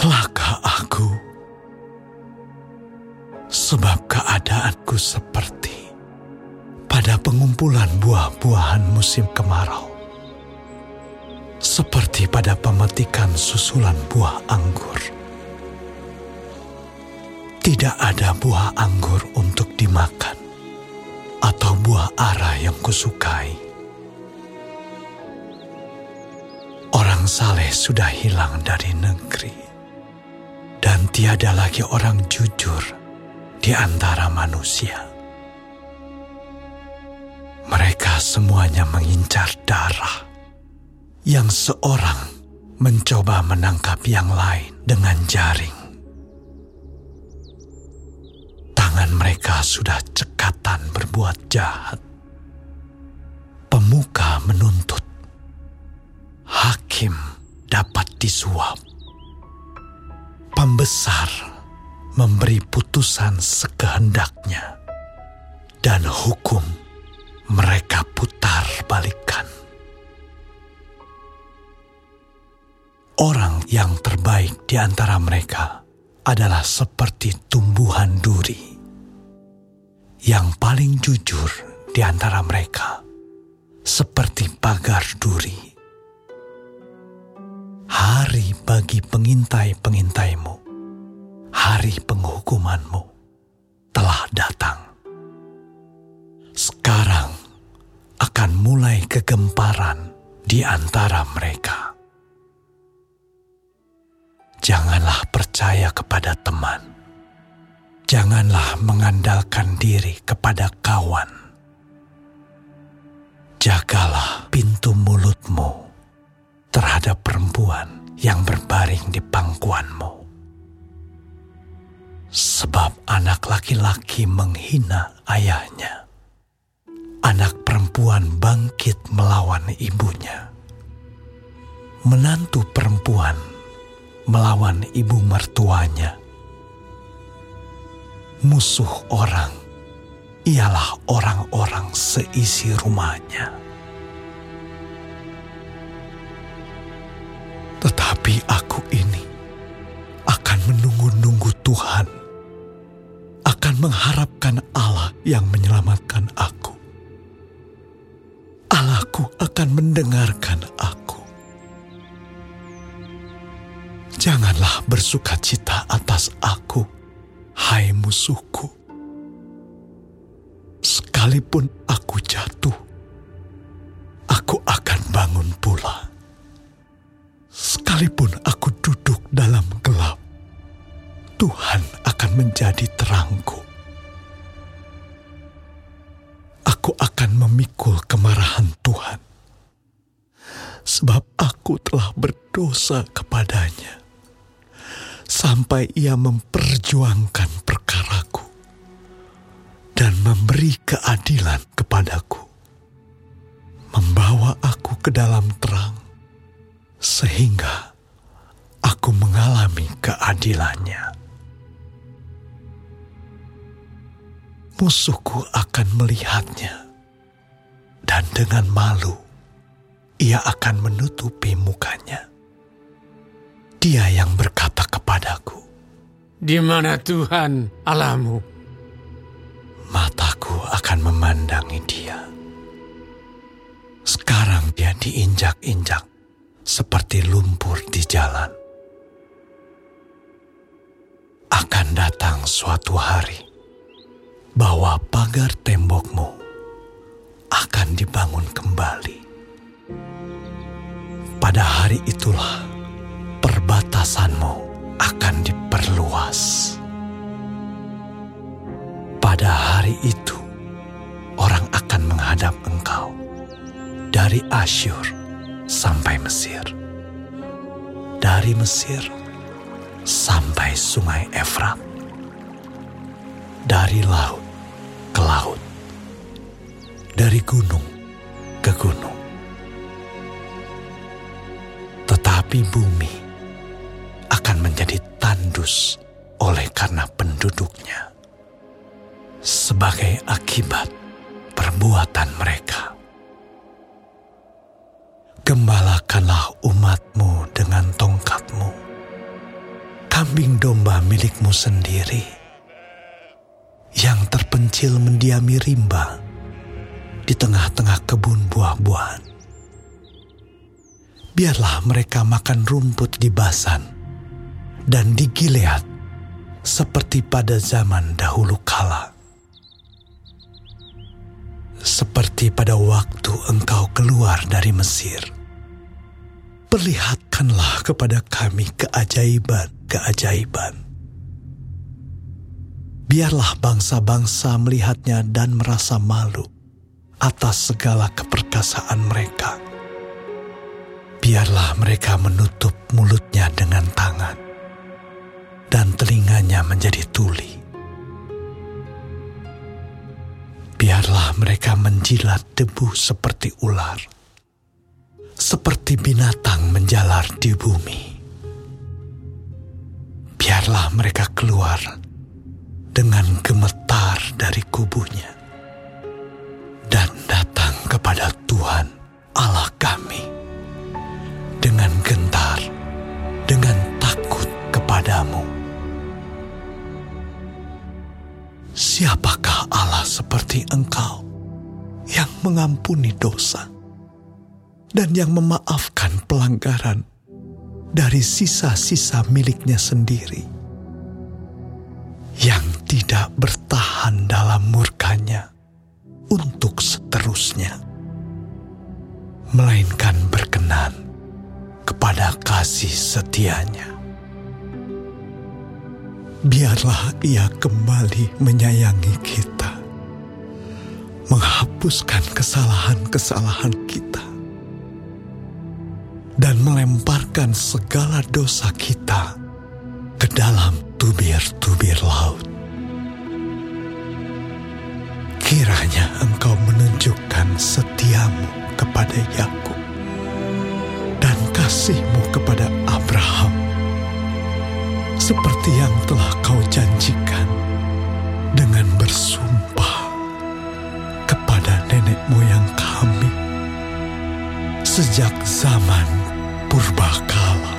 Celaka aku, sebab keadaanku seperti pada pengumpulan buah-buahan musim kemarau, seperti pada pemetikan susulan buah anggur. Tidak ada buah anggur untuk dimakan, atau buah ara yang kusukai. Orang saleh sudah hilang dari negeri tiada lagi orang jujur di antara manusia. Mereka semuanya mengincar darah, yang seorang mencoba menangkap yang lain dengan jaring. Tangan mereka sudah cekatan berbuat jahat. Pemuka menuntut, hakim dapat disuap pembesar memberi putusan sekehendaknya, dan hukum mereka putar balikan. Orang yang terbaik di antara mereka adalah seperti tumbuhan duri. Yang paling jujur di antara mereka seperti pagar duri bagi pengintai-pengintaimu, hari penghukumanmu telah datang. Sekarang akan mulai kegemparan di antara mereka. Janganlah percaya kepada teman. Janganlah mengandalkan diri kepada kawan. Jagalah perempuan yang berbaring di pangkuanmu. Sebab anak laki-laki menghina ayahnya. Anak perempuan bangkit melawan ibunya. Menantu perempuan melawan ibu mertuanya. Musuh orang ialah orang-orang seisi rumahnya. Tetapi aku ini akan menunggu-nunggu Tuhan, akan mengharapkan Allah yang menyelamatkan aku. Allahku akan mendengarkan aku. Janganlah bersuka cita atas aku, hai musuhku. Sekalipun aku jatuh, menjadi terangku. Aku akan memikul kemarahan Tuhan, sebab aku telah berdosa kepadanya, sampai Ia memperjuangkan perkaraku dan memberi keadilan kepadaku, membawa aku ke dalam terang sehingga aku mengalami keadilannya. Musuhku akan melihatnya, dan dengan malu ia akan menutupi mukanya. Dia yang berkata kepadaku, "Di mana Tuhan Allahmu?" Mataku akan memandangi dia. Sekarang dia diinjak-injak seperti lumpur di jalan. Akan datang suatu hari bahwa pagar tembokmu akan dibangun kembali. Pada hari itulah perbatasanmu akan diperluas. Pada hari itu, orang akan menghadap engkau dari Asyur sampai Mesir. Dari Mesir sampai sungai Efrat. Dari laut ke laut. Dari gunung ke gunung. Tetapi bumi akan menjadi tandus oleh karena penduduknya. Sebagai akibat perbuatan mereka. Gembalakanlah umatmu dengan tongkatmu. kambing domba milikmu sendiri yang terpencil mendiami rimba di tengah-tengah kebun buah-buahan. Biarlah mereka makan rumput di Basan dan di Gilead seperti pada zaman dahulu kala. Seperti pada waktu engkau keluar dari Mesir. Perlihatkanlah kepada kami keajaiban-keajaiban. Biarlah bangsa-bangsa melihatnya dan merasa malu atas segala keperkasaan mereka. Biarlah mereka menutup mulutnya dengan tangan dan telinganya menjadi tuli. Biarlah mereka menjilat debu seperti ular, seperti binatang menjalar di bumi. Biarlah mereka keluar dengan gemetar dari kubunya dan datang kepada Tuhan Allah kami dengan gentar, dengan takut kepadamu. Siapakah Allah seperti engkau yang mengampuni dosa dan yang memaafkan pelanggaran dari sisa-sisa miliknya sendiri? yang tidak bertahan dalam murkanya untuk seterusnya, melainkan berkenan kepada kasih setianya. Biarlah ia kembali menyayangi kita, menghapuskan kesalahan-kesalahan kita, dan melemparkan segala dosa kita ke dalam tubir-tubir laut. Kiranya engkau menunjukkan setiamu kepada Yakub dan kasihmu kepada Abraham seperti yang telah kau janjikan dengan bersumpah kepada nenek moyang kami sejak zaman purbakala.